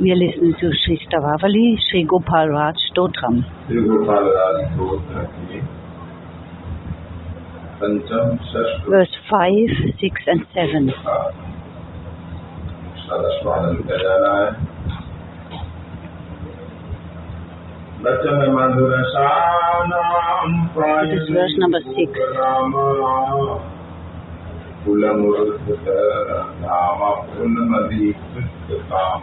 We are listening to Sri Stavavali, Sri Gopal Raj Stotram. Shri Gopal राज स्त्रोत्र की पंचम षष्ठ Verse 5, 6 and 7. का सदस्वादन किया जाना है बचन मधुर शानाम This is verse number six. कुलमुरुद्ध नाम पुनमदीकृत काम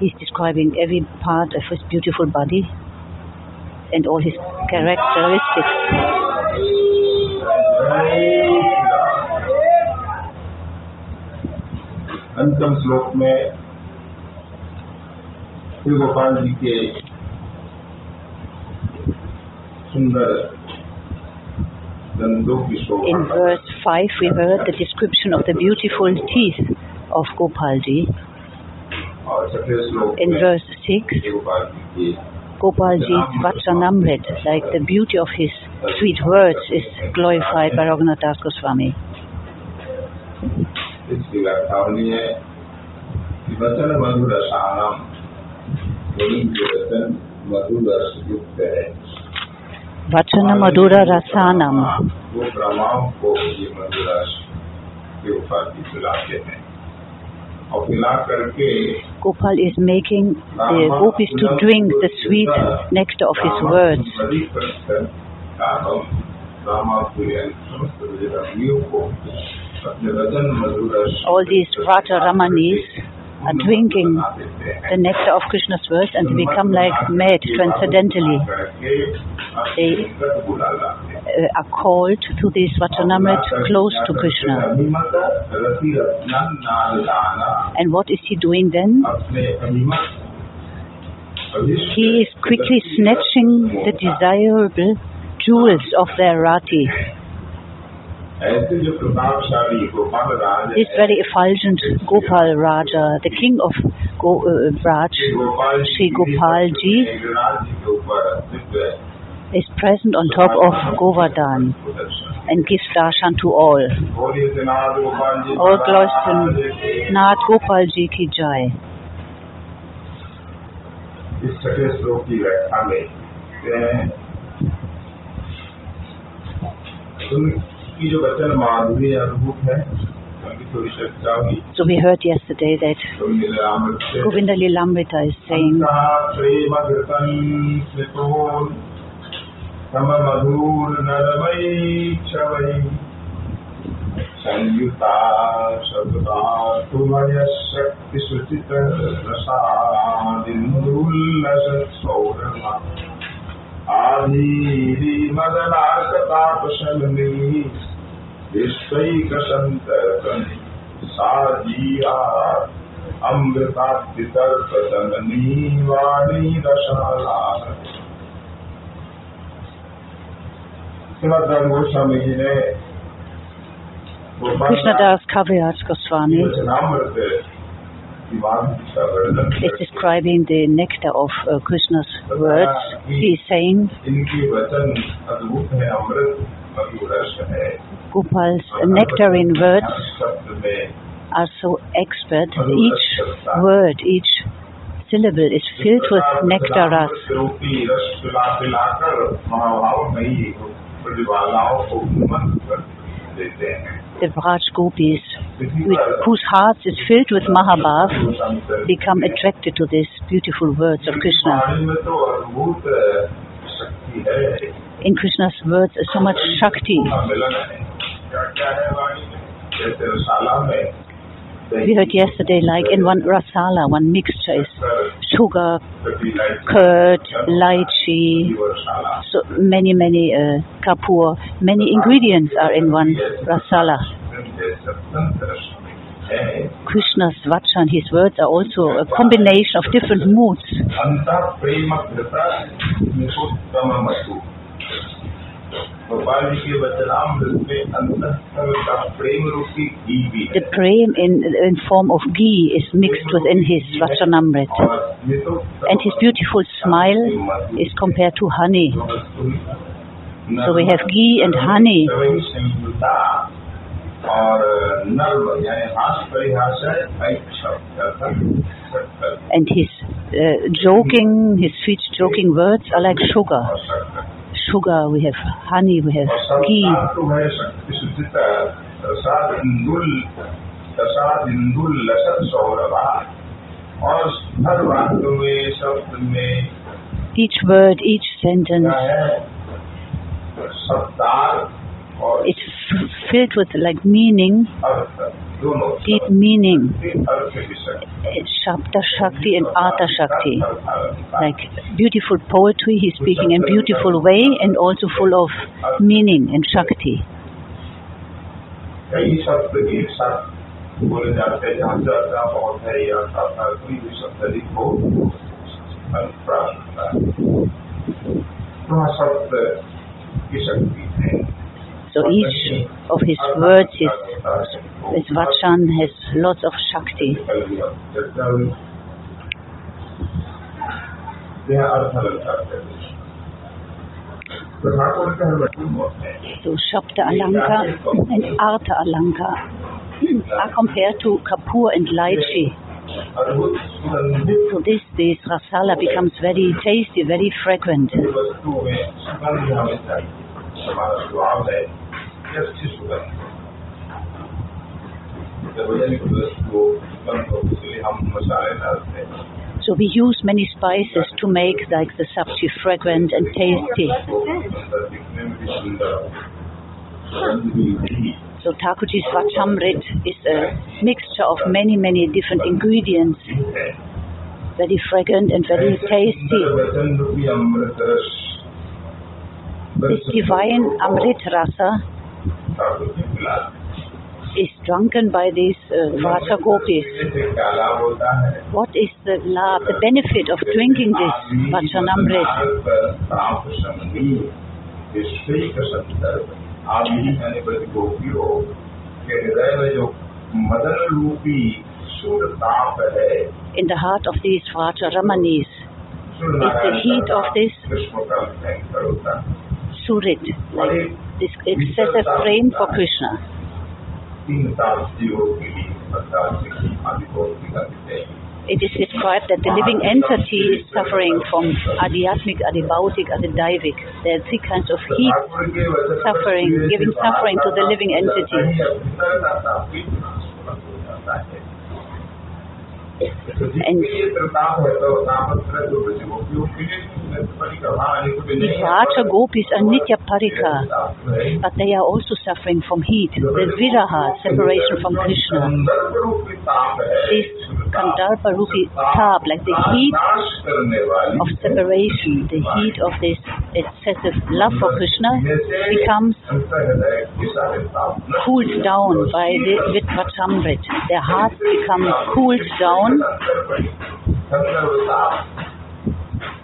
He's describing every part of his beautiful body and all his characteristics. अंतिम श्लोक में श्री गोपाल जी के सुंदर दंतों की शोभा In verse 5, we heard the description of the beautiful teeth of Gopalji. और छठे श्लोक In verse 6, Gopalji's Vatsanamrit, like the beauty of his sweet words, is glorified by Raghunath Goswami. Vachana Madhura Rasanam. Vachana Madhura Rasanam Gopal is making the gopis to drink the sweet nectar of his words. All these Vraja Ramanis are drinking the nectar of Krishna's words and they become like mad transcendentally. They uh, are called to this Vatanamrit close to Krishna. And what is he doing then? He is quickly snatching the desirable jewels of their rati. This very effulgent Gopal Raja, the king of Go, uh, Raj, Sri Gopalji राज्य के ऊपर Divya is present on top of Govardhan प्रदर्शन and gives darshan to all. बोलिए जनाब Gopal ji All glories Maharaj to की। Nath Gopal Ji ki jai. इस छठे श्लोक की व्याख्या में कहते हैं उनकी जो वचन माधुरी अद्भुत है उनकी थोड़ी चर्चा हुई So we heard yesterday that तो लीलामृत से Govinda Lilamrita is saying, सममधूर्नरवै क्षवै संयुता सतता तुमयशक्तिसुचितरसादिन्दुल्लसौरमा आधीरिमदनार्कतापशलनी विश्वैकसन्तर्कनि सा जीया अमृताद्यतर्कदननी वाणी रसाला Krishna Das Kaviraj Goswami is describing the nectar of uh, Krishna's words. He is saying, Gopal's nectarine words are so expert. Each word, each syllable is filled with nectar. The brahmacaris, Gopis, with, whose hearts is filled with Mahabhav, become attracted to these beautiful words of Krishna. In Krishna's words is so much Shakti we heard yesterday, like in one rasala, one mixture is sugar, curd, lychee, so many, many uh, kapur, many ingredients are in one rasala. Krishna's vacha and his words are also a combination of different moods. The cream in, in form of ghee is mixed within his Rajanamrit. And his beautiful smile is compared to honey. So we have ghee and honey. And his uh, joking, his sweet joking words are like sugar sugar, we have honey, we have ghee. Each word, each sentence, it's filled with like meaning deep meaning. अर्थ विषय It's Shabda Shakti and Artha Shakti. Like beautiful poetry he's speaking in beautiful way and also full of meaning and Shakti. कई शब्द एक साथ बोले जाते हैं जहाँ चर्चा बहुत है या था कोई भी शब्द लिखो अर्थ प्राप्त होता है तो वहाँ शब्द की शक्ति है So each of his words is, Vachan has lots of Shakti. So Shabda Alanka and Artha Alanka are compared to Kapur and Lychee. So this, this rasala becomes very tasty, very frequent so we use many spices to make like the subject fragrant and tasty. So takuji swachamrit is a mixture of many, many different ingredients. Very fragrant and very tasty. This divine amrit rasa is drunken by these uh, Vata Gopis. What is the lab, the benefit of drinking this Vachanamrit? In the heart of these Vata Ramanis is the heat of this surit, like this excessive frame for Krishna. It is described that the living entity is suffering from adhyatmic, adhibhautic, adhidaivik. There are three kinds of heat, suffering, giving suffering to the living entity. And Vacha gopis are Nitya Parika, but they are also suffering from heat, the Viraha, separation from Krishna. This Kandarpa Rupi Tab, like the heat of separation, the heat of this excessive love for Krishna, becomes cooled down by the with Vachamrit. Their hearts become cooled down.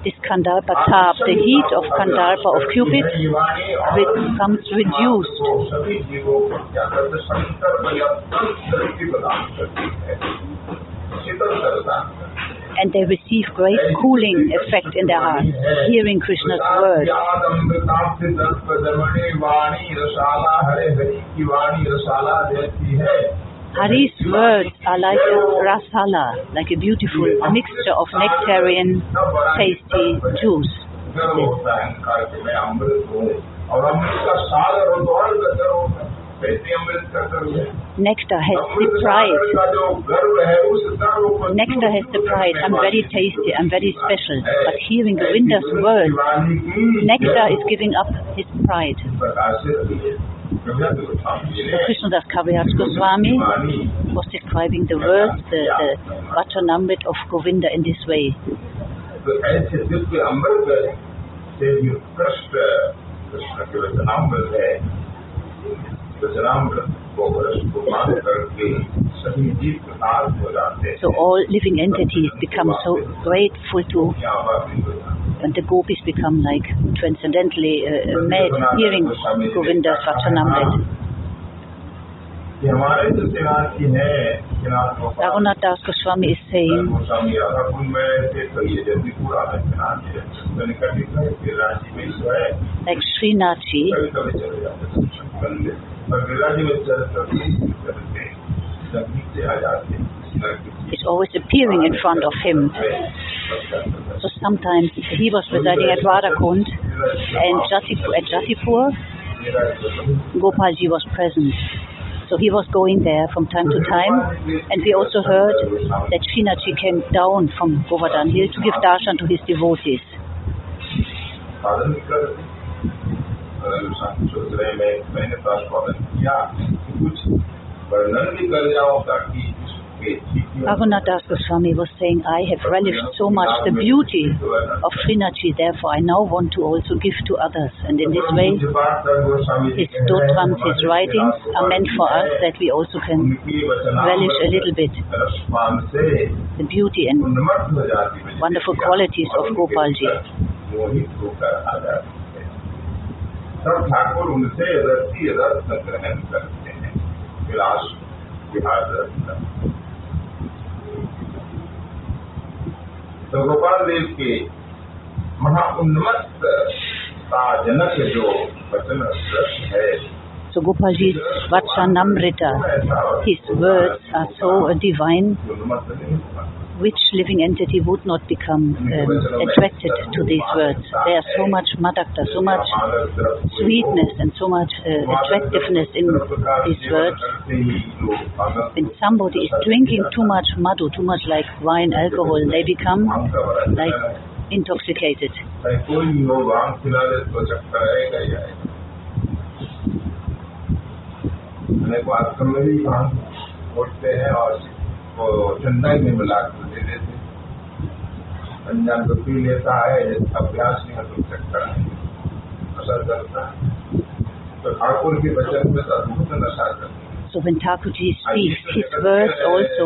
This Kandarpa Tab, the heat of Kandarpa of Cupid, becomes reduced. And they receive great cooling effect in their heart, hearing Krishna's words. Hari's words are like rasala, like a beautiful mixture of nectarian, tasty juice. Nectar has the pride. Nectar has the pride. I'm very tasty, I'm very special. But hearing Govinda's words, nectar is giving up his pride. Krishnadas Kaviraj Goswami was describing the words, the, the Vachanamrit of Govinda in this way. So all living entities become so grateful to and the gopis become like transcendently uh, uh mad hearing Govinda's Vachanamrit. Raghunath Das Goswami is saying like Srinathji is always appearing in front of him so sometimes he was residing at Radhakund and Jatipur, at Jatipur, Gopalji was present. So he was going there from time to time. And we also heard that Srinathji came down from Govardhan Hill to give darshan to his devotees. Raghunath Goswami was saying, I have relished so much the beauty of Srinathji, therefore I now want to also give to others. And in this way, his stotrams, his writings are meant for us that we also can relish a little bit the beauty and wonderful qualities of Gopalji. Thakur उनसे ग्रहण करते हैं विलास विहार तो गोपाल देव के जो वचन है। So Gopalji's his words are so divine which living entity would not become um, attracted to these words? There is so much madakta, so much sweetness and so much uh, attractiveness in these words. When somebody is drinking too much madhu, too much like wine, alcohol, they become like intoxicated. चाहे कोई भी हो आम खिला दे तो चक्कर आएगा ही आएगा मैंने को आश्रम में भी भांग उठते हैं और वो ठंडा में मिला कर दे देते अनजान तो पी लेता है अभ्यास नहीं है तो चक्कर आएगा असर करता है तो ठाकुर के वचन में तो अद्भुत नशा करते हैं So when Thakurji speaks, his words also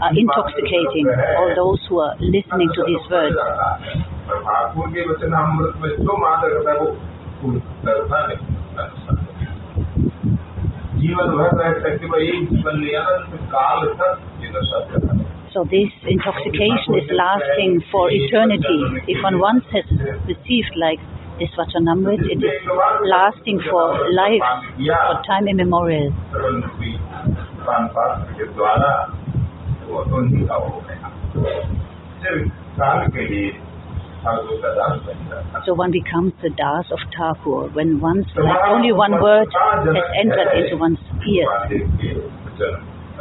are intoxicating all those who are listening to these words. और ठाकुर के वचन अमृत में जो मादक है वो कोई करता नहीं जीवन भर रह सकते भाई एक जीवन लिया अनंत काल तक ये नशा चला So this intoxication is lasting for eternity. If one once has received like this Vachanamrit, it is lasting for life, for time immemorial. So one becomes the Das of Thakur when once, like only one word has entered into one's ear.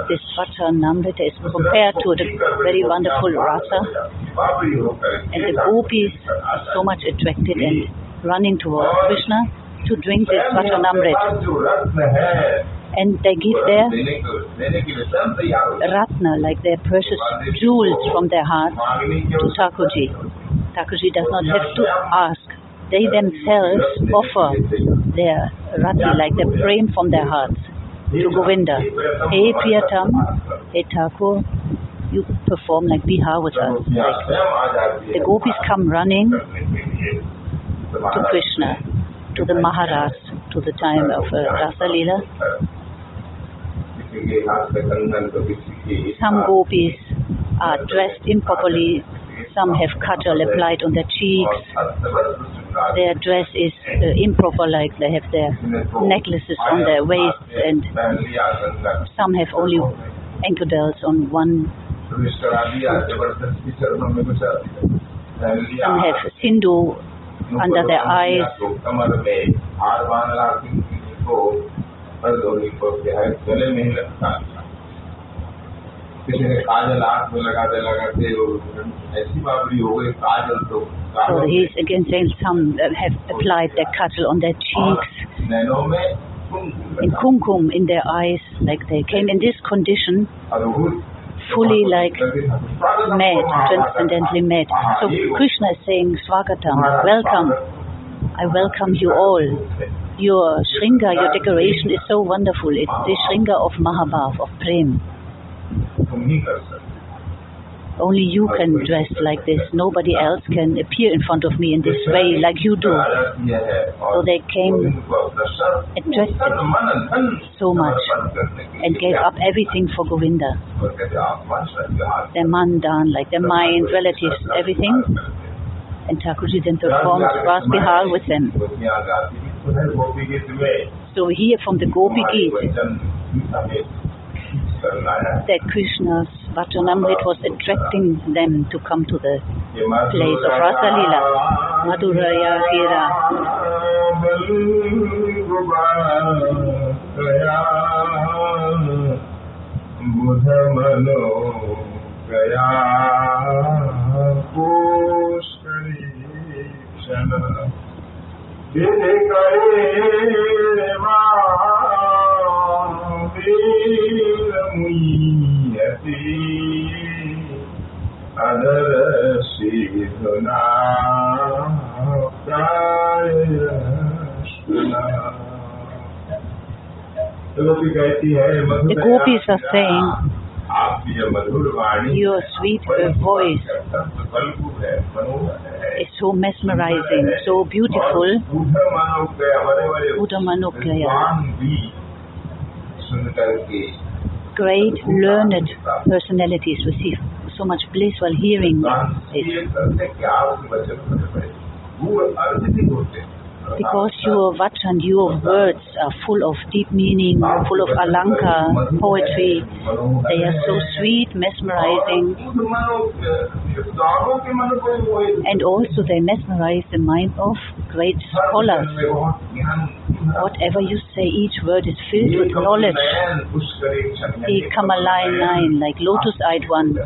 This Vata Namrita is compared to the very wonderful Rasa. And the gopis are so much attracted and running towards Krishna to drink this Vata Namrita and they give their ratna, like their precious jewels from their heart to Thakurji. Thakurji does not have to ask. They themselves offer their ratna, like their frame from their heart. Govinda. Hey Priyatam, hey Thakur, you perform like Bihar with us. Like the gopis come running to Krishna, to the Maharas, to the time of uh, Rasa Leela. Some gopis are dressed improperly, some have kajal applied on their cheeks, their dress is uh, improper, like they have their necklaces on their waists, and some have only ankle on one. Some have sindu under their eyes. कमर में हार बांधना किसी को हरदौरी को क्या है गले में ही लगता है किसी ने काजल आंख में लगाते लगाते वो ऐसी बाबरी हो गई काजल तो so he's against some have applied their cattle on their cheeks, in kumkum, in their eyes, like they came in this condition, fully like mad, transcendently mad. So Krishna is saying, Swagatam, welcome, I welcome you all. Your Shringa, your decoration is so wonderful. It's the Shringa of Mahabhav, of Prem. Only you can dress like this. Nobody else can appear in front of me in this way like you do. So they came interested so much and gave up everything for Govinda. Their mandan, like their mind, relatives, everything. And Thakurji then performed Vas Bihar with them. So we hear from the Gopi Gita that Krishna's but remember it was attracting them to come to the place of Rasa Leela, Madhuraya Hira. Buddha Mano the gopis are saying, Your sweet voice is so mesmerizing, so beautiful. Great learned personalities receive so much bliss while hearing this because your vachan, your words are full of deep meaning, full of alanka, poetry. They are so sweet, mesmerizing. And also they mesmerize the mind of great scholars. Whatever you say, each word is filled with knowledge. The Kamalai line, like lotus-eyed one.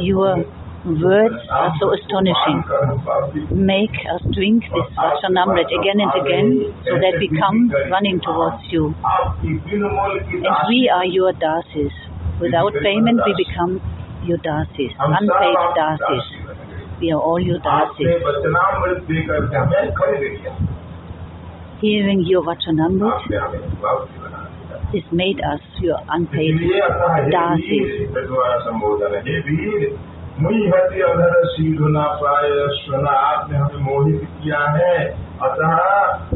You are words are so astonishing. Make us drink this Vachanamrit again and again so that we come running towards you. And we are your dasis. Without payment we become your dasis, unpaid dasis. We are all your dasis. Hearing your Vachanamrit has made us your unpaid dasis. वीर द्वारा संबोधन है हे वीर मुई हति अधर सीधुना पाय स्वना आपने हमें मोहित किया है अतः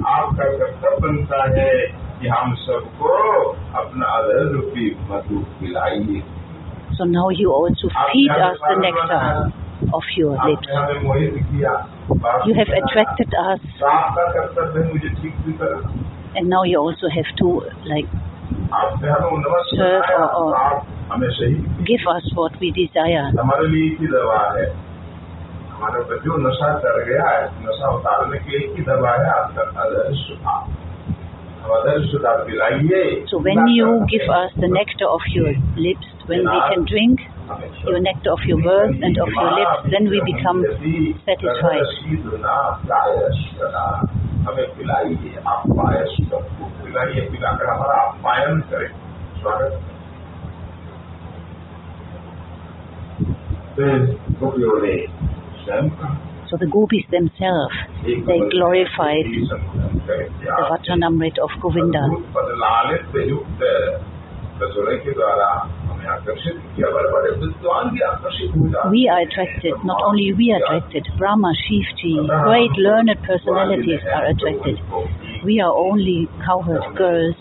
आपका कर्तव्य बनता है कि हम सबको अपना अधर रूपी मधु पिलाइए So now you also feed us the nectar of your lips. आपने हमें मोहित किया You have attracted us, तो आपका कर्तव्य है मुझे ठीक भी करना and now you also have to like आपने हमें नमस्कार Sir, बनाया, or- or- आप हमें सही give us what we desire. हमारे लिए एक ही दवा है हमारे ऊपर जो नशा कर गया है नशा उतारने के लिए एक ही दवा है आपका आदर्श सुधार हम आदर्श सुधार पिलाइए So when you give us the nectar of your lips, when we can drink your nectar of your words and of your lips, then we become satisfied. हमें पिलाइए आप पायस सबको पिलाइए पिलाकर हमारा आप्यायन करें स्वागत So the gopis themselves, they glorified the Vatanamrit of Govinda. We are attracted, not only we are attracted, Brahma, Shivji, great learned personalities are attracted. We are only cowherd girls.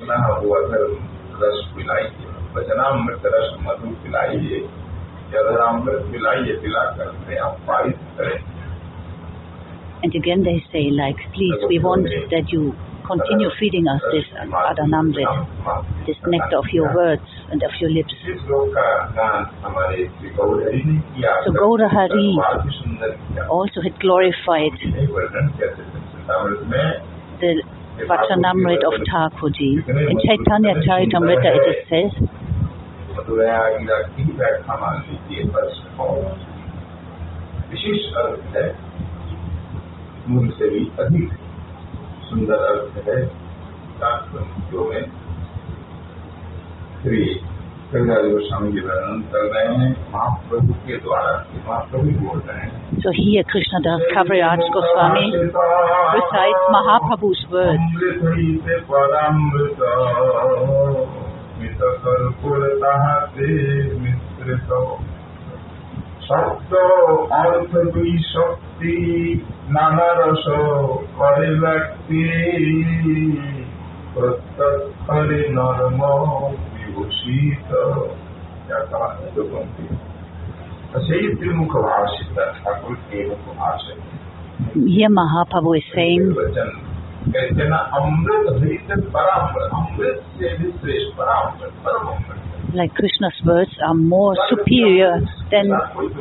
And again they say like, please, we want that you continue feeding us this Adharamrit, this nectar of your words and of your lips. So Gaurahari also had glorified the Vachanamrit of Thakurji. In Chaitanya Charitamrita it is said, मधुरया गिरा की व्याख्या मान लीजिए बस और विशेष अर्थ है मूल से भी अधिक सुंदर अर्थ है शास्त्रों में श्री कविराज गोस्वामी जी वर्णन कर रहे हैं महाप्रभु के द्वारा महाप्रभु बोल रहे हैं So here Krishnadas Kaviraj Goswami recites Mahaprabhu's words. अमृत परामृत मित कर्पूरतः ते मिश्रित শব্দ অর্থ দুই শক্তি নানা রস করে ব্যক্তি প্রত্যক্ষরে নর্ম বিভূষিত क्या कहा है जो पंक्ति সেই त्रिमुख भाषित ठाकुर के मुख भाषा Here Mahaprabhu is saying वचन कहते हैं ना अमृत हृत परामृत अमृत से भी श्रेष्ठ परामृत परम अमृत like Krishna's words are more superior than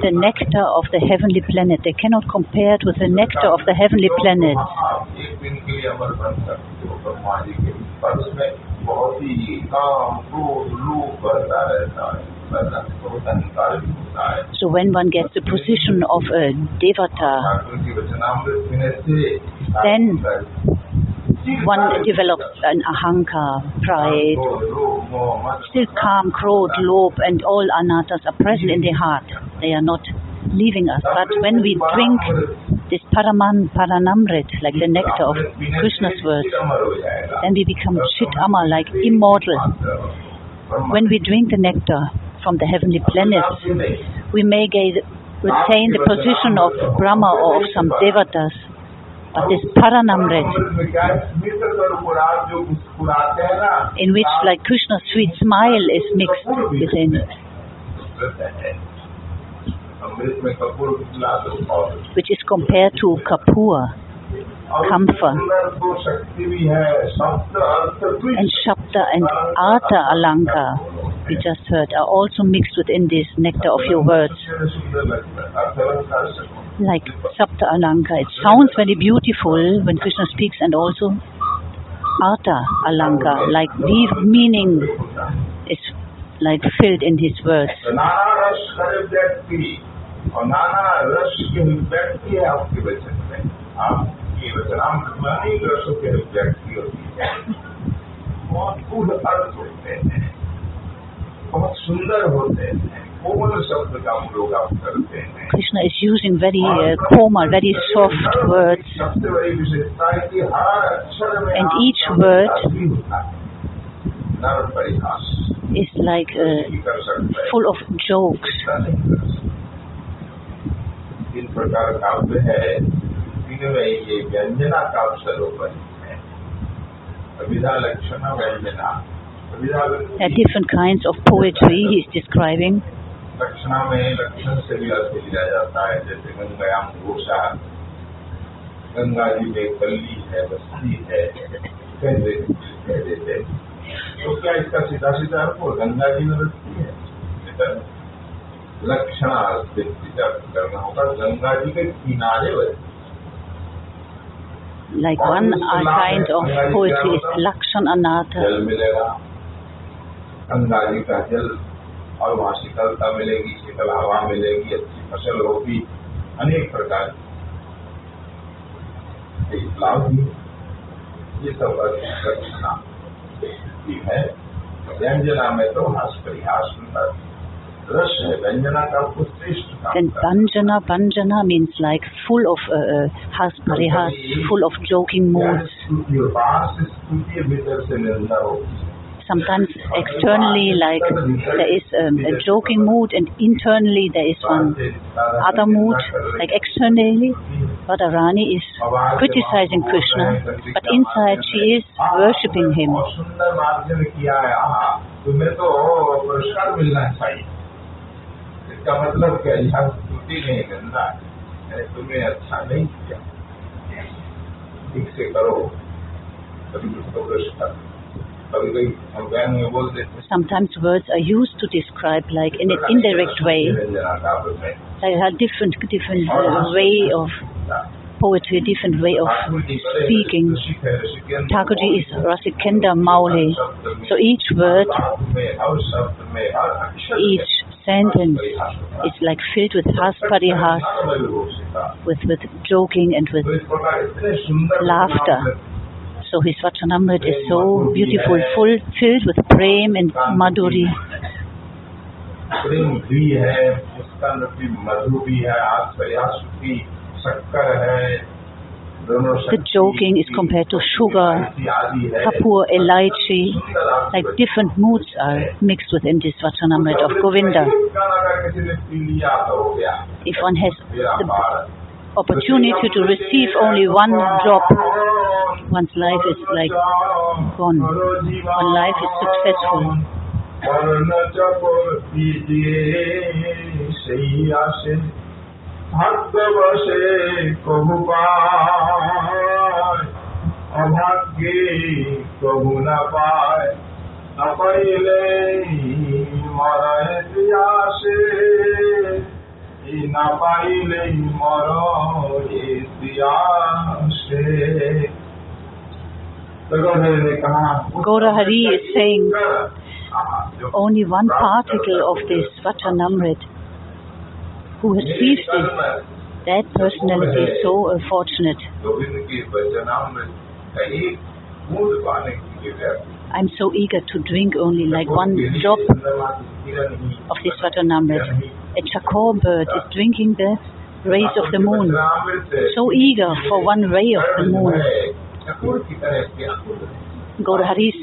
the nectar of the heavenly planet. They cannot compare it with the nectar of the heavenly planet. आप एक दिन के लिए अमर बन सकते हो ब्रह्मा जी के पर उसमें बहुत ही काम क्रोध लोभ बढ़ता रहता है बड़ा बहुत अहंकार भी होता है So when one gets the position of a devata, Thakur की वचनामृत पीने से Then one develops an ahankar, pride, still calm, crowd, lobe and all anarthas are present in the heart. They are not leaving us. But when we drink this Paraman Paranamrit, like the nectar of Krishna's words, then we become Chit Ama, like immortal. When we drink the nectar from the heavenly planets, we may gain, retain the position of Brahma or of some devatas Adhistara Namret, in which like Krishna's sweet smile is mixed within it, which is compared to Kapoor, Kamfa. And Shabda and Arta Alanka we just heard are also mixed within this nectar of your words. Like Shabda Alanka, it sounds very beautiful when Krishna speaks and also Artha Alanka, like deep meaning is like filled in his words. बहुत गूढ़ अर्थ होते हैं बहुत सुंदर होते हैं कोमल शब्द का प्रयोग आप करते हैं Krishna is using very uh, komal, very soft words, सबसे बड़ी विशेषता है कि हर अक्षर में And आपका each word भी होता है नर परिहास is like uh, नहीं कर सकता है full of jokes. ऐसा नहीं कर सकता तीन प्रकार काव्य है तीनों में ये व्यंजना काव्य स्वरूप है अभिधा लक्षण व्यंजना अभिधा There are different kinds of poetry he is describing. लक्षणा में लक्षण से भी अर्थ लिया जाता है जैसे गंगायाम घोषा गंगा जी में कल्ली है बस्ती है कह देते कह देते तो क्या इसका सीधा सीधा अर्थ हो गंगा जी में बस्ती है इधर लक्षणा से सीधा अर्थ करना होगा गंगा जी के किनारे बस्ती Like one uh, kind of poetry is Lakshan Anatha. Ganga ji का जल और वहाँ शीतलता मिलेगी शीतल हवा मिलेगी अच्छी फ़सल होगी अनेक प्रकार के। लाभ भी ये सब रचना भी है। व्यंजना में तो हास परिहास रस है व्यंजना का उत्कृष्ट Then Banjana, Banjana means like full of uh, uh, has, parihas, full of joking moods. स्तुति पास स्तुति भीतर से निंदा होगी Sometimes externally like there is um, a joking mood and internally there is one other mood. Like externally Radharani is criticizing Krishna but inside she is worshipping him. बहुत सुंदर मार्जन किया है आहा तुम्हें तो पुरस्कार मिलना चाहिए इसका मतलब क्या यहाँ स्तुति नहीं गंदा है तुम्हें अच्छा नहीं किया ठीक से करो कभी उसको पुरस्कार Sometimes words are used to describe like in an indirect way, like a different, different way of poetry, a different way of speaking. Thakurji is Rasikendra Mauli. So each word, each sentence is like filled with has with, with joking and with laughter. So his Vachanamrit is so beautiful, full, filled with prem and madhuri. Spring भी है मुस्कान रूपी मधु भी है आश्रयास की शक्कर है दोनों The joking is compared to sugar, आदि है kapur, elaichi, like different moods are mixed within this Vachanamrit of Govinda. गाना अगर किसी ने पी लिया तो हो गया If one has मेरा the par opportunity to receive only one drop, one's life is, like, gone. One life is successful. ভাগ্যবশে প্রভু পায় অভাগ্যে প্রভু না পায় না পাইলে মরায় আসে না পাইলে মর আসে Gaurahari is saying only one particle of this Vatanamrit who receives it, that personality is so unfortunate. I'm so eager to drink only like one drop of this Vatanamrit. A chakor bird is drinking the rays of the moon, so eager for one ray of the moon. Gaurahari's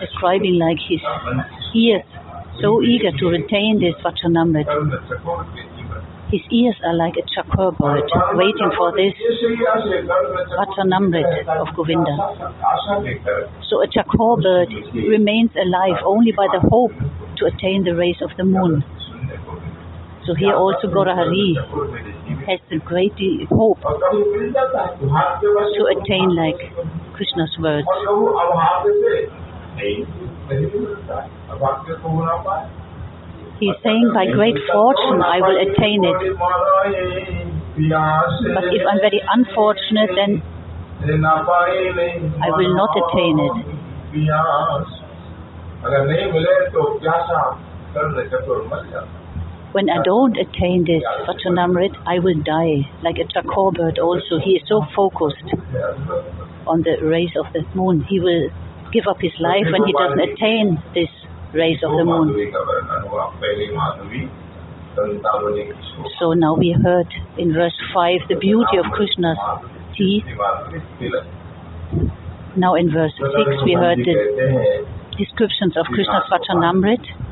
describing like his ears so eager to retain this Vachanamrit. His ears are like a chakor bird waiting for this Vachanamrit of Govinda. So a chakor bird remains alive only by the hope to attain the rays of the moon. So here also Gaurahari has the great hope to attain like Krishna's words. He's saying, by great fortune I will attain it. But if I'm very unfortunate, then I will not attain it when I don't attain this Vachanamrit, I will die, like a chakor bird also. He is so focused on the rays of the moon. He will give up his life when he doesn't attain this rays of the moon. So now we heard in verse 5 the beauty of Krishna's teeth. Now in verse 6 we heard the descriptions of Krishna's Vachanamrit.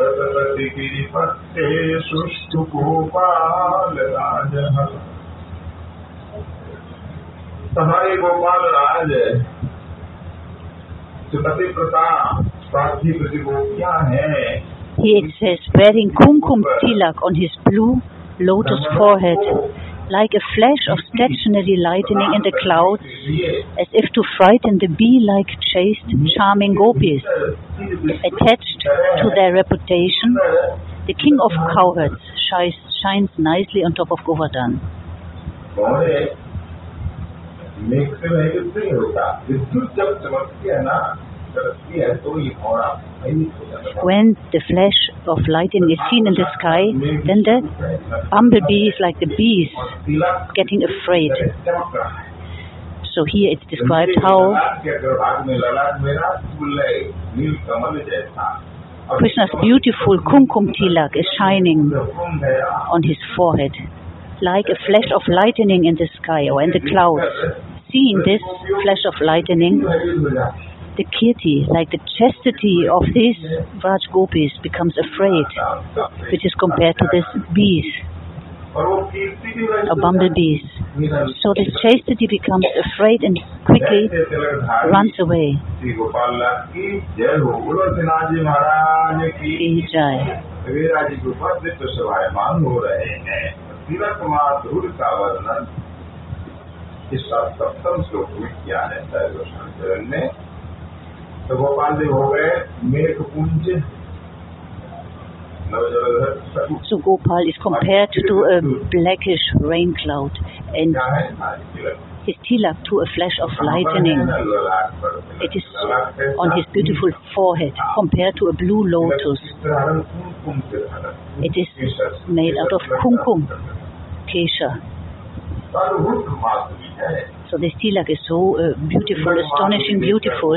Satpathy गिरिपत्ते सुष्ठु गोपाल राजः हमारे गोपाल राज सुपति प्रता स्वार्थी प्रतिगोपियां हैं Here it says, wearing kumkum tilak on his blue lotus forehead, like a flash of stationary lightning in the clouds, as if to frighten the bee-like chaste, charming gopis. Attached to their reputation, the king of cowherds shines, shines nicely on top of Govardhan. When the flash of lightning is seen in the sky, then the bumblebees, like the bees, getting afraid. So here it's described how Krishna's beautiful kumkum tilak is shining on his forehead, like a flash of lightning in the sky or in the clouds. Seeing this flash of lightning, the kirti, like the chastity of these Vraj gopis, becomes afraid, which is compared to these bees और वो कीर्ति भी वैसे or bumblebees. मेरा So this chastity becomes afraid and quickly जैसे Tilakdhari runs away. Shri Gopal लाल की जय हो बोलो सिन्हा जी महाराज की Ki jai. वीरा जी के ऊपर नित्य सभायमान हो रहे हैं तिलक माधुर का वर्णन इस सप्तम श्लोक में किया है सर्वोषण चरण ने तो गोपाल देव हो गए मेघपुंज नवजलधर स्वरूप So Gopal is compared to a blackish rain cloud and क्या है हमारी तिलक his tilak to a flash of lightning. ललाट पर It is on his beautiful forehead compared to a blue lotus. धारण कुमकुम से धारण It is made out of kumkum, kesha. अद्भुत माधुरी है So this tilak is so uh, beautiful, astonishing beautiful.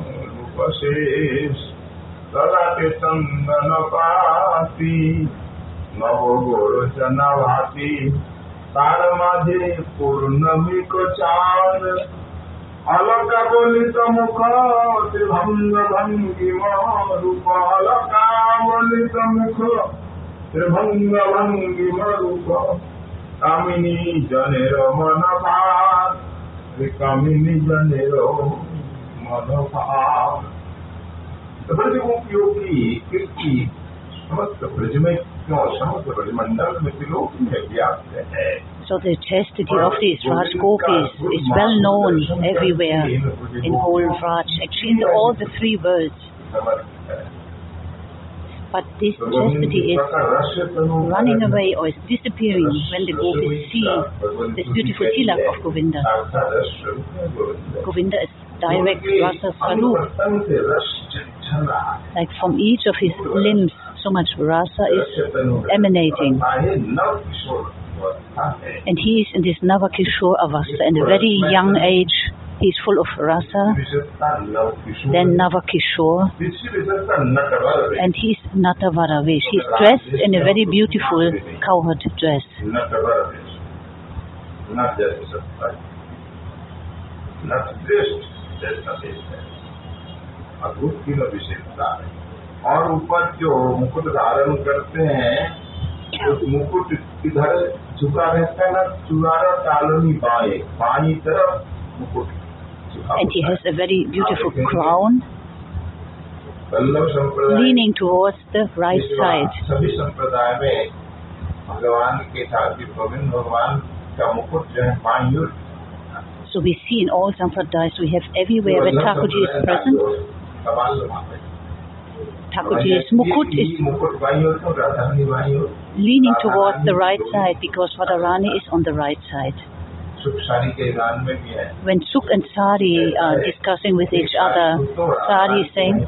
বশেষ ললাটে চন্দন পাতি নবগোরচনা ভাতি তার মাঝে পূর্ণমিক চার অলকা বলিত মুখ ত্রিভঙ্গ ভঙ্গিম রূপ অলকা বলিত মুখ ত্রিভঙ্গ ভঙ্গিম রূপ কামিনী জনের মন ভাত কামিনী জনের So the chastity of these Rajgopis is, is well known everywhere in whole Vraj, actually in all the three worlds. But this chastity is running away or is disappearing when the gopis see this beautiful tilak of Govinda. Govinda is direct rasa swarup. Like from each of his limbs, so much rasa is emanating. And he is in this Navakishore Avastha. In a very young age, he is full of rasa, then Navakishore, and he is Natavaravesh. He is dressed in a very beautiful cowherd dress. Not just जैसा देश है अद्भुत तीनों विशेषता है। और ऊपर जो मुकुट धारण करते हैं उस मुकुट इधर झुका रहता है ना चुरारा तालनी बाए बाई तरफ़ मुकुट And he has a very beautiful crown leaning towards the right side. सभी संप्रदाय में भगवान के साथ ही गोविंद भगवान का मुकुट जो है बाई ओर So we see in all Sampradayas, we have everywhere where Thakurji is present. Thakurji's mukut is leaning towards the right side because Radharani is on the right side. When Suk and Sari are uh, discussing with each other, Sari is saying,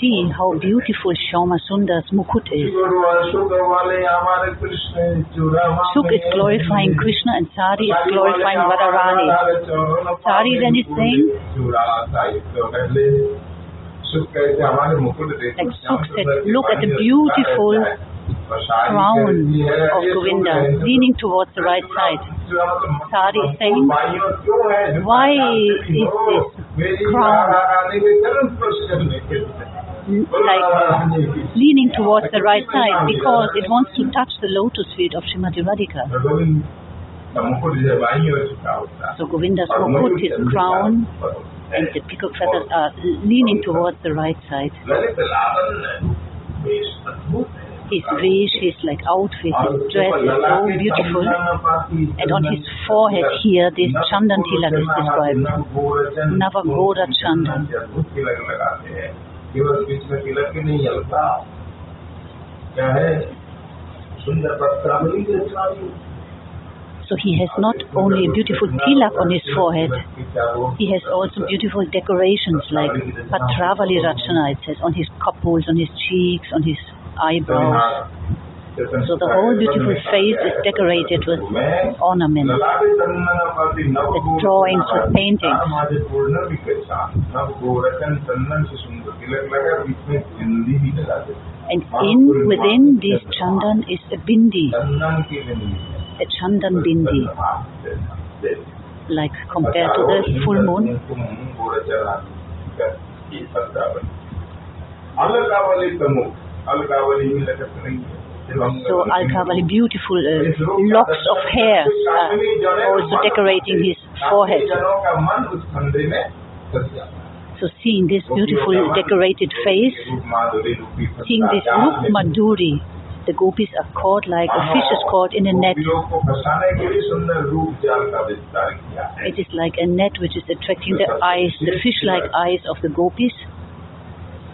See how beautiful Shyama Sundar's Mukut is. Suk is glorifying Krishna and Sari is glorifying Radharani. Sari then is saying, like Suk said, look at the beautiful crown of oh, Govinda, leaning towards the right side. Sari is saying, why is this crown like leaning towards the right side? Because it wants to touch the lotus feet of Srimati Radhika. So Govinda's mukut, his crown, and the peacock feathers are leaning towards the right side his dress, his like outfit, his dress is so beautiful. And on his forehead here, this Chandan Tilak is described, Navagoda Chandan. So he has not only a beautiful tilak on his forehead, he has also beautiful decorations like Patravali Rachana, it says, on his couples, on his cheeks, on his eyebrows. So the whole beautiful face is decorated with ornaments. The drawings with paintings. And in, within this chandan is a bindi, a chandan bindi, like compared to the full moon. ये so Alakavali, beautiful uh, locks of hair uh, also decorating his forehead. So seeing this beautiful decorated face, seeing this look Madhuri, the gopis are caught like a fish is caught in a net. It is like a net which is attracting the eyes, the fish-like eyes of the gopis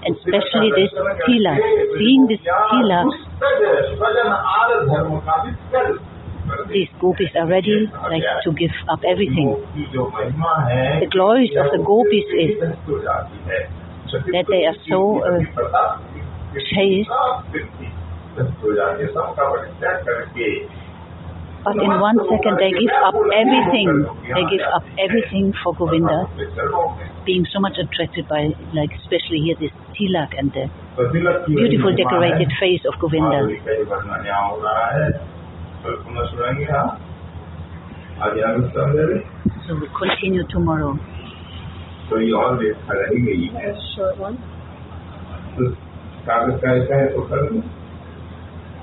especially this Sila, seeing this Sila, these gopis are ready like to give up everything. The glory of the gopis is that they are so uh, chaste but in one second they give up everything. They give up everything for Govinda, being so much attracted by, like especially here, this tilak and the beautiful decorated face of Govinda. So we continue tomorrow. So you always have a short one.